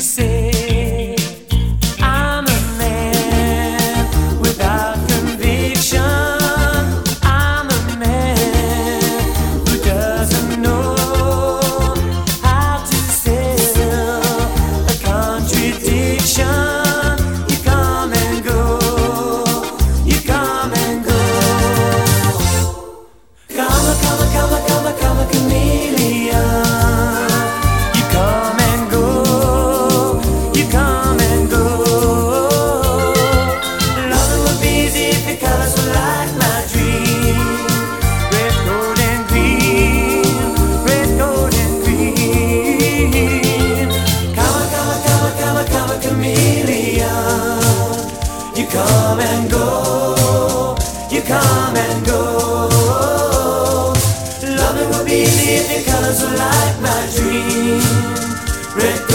ser. come and go, you come and go. Loving will be the colors of light, my dream. Red